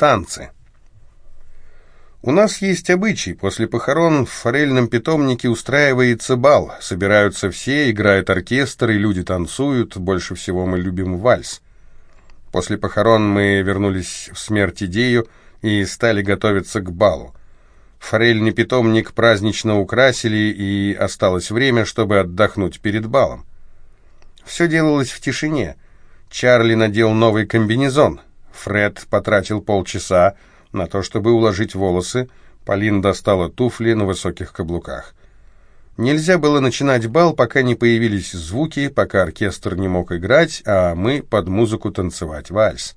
танцы. У нас есть обычай. После похорон в форельном питомнике устраивается бал. Собираются все, играет оркестр, и люди танцуют. Больше всего мы любим вальс. После похорон мы вернулись в смерть идею и стали готовиться к балу. Форельный питомник празднично украсили, и осталось время, чтобы отдохнуть перед балом. Все делалось в тишине. Чарли надел новый комбинезон. Фред потратил полчаса на то, чтобы уложить волосы. Полин достала туфли на высоких каблуках. Нельзя было начинать бал, пока не появились звуки, пока оркестр не мог играть, а мы под музыку танцевать вальс.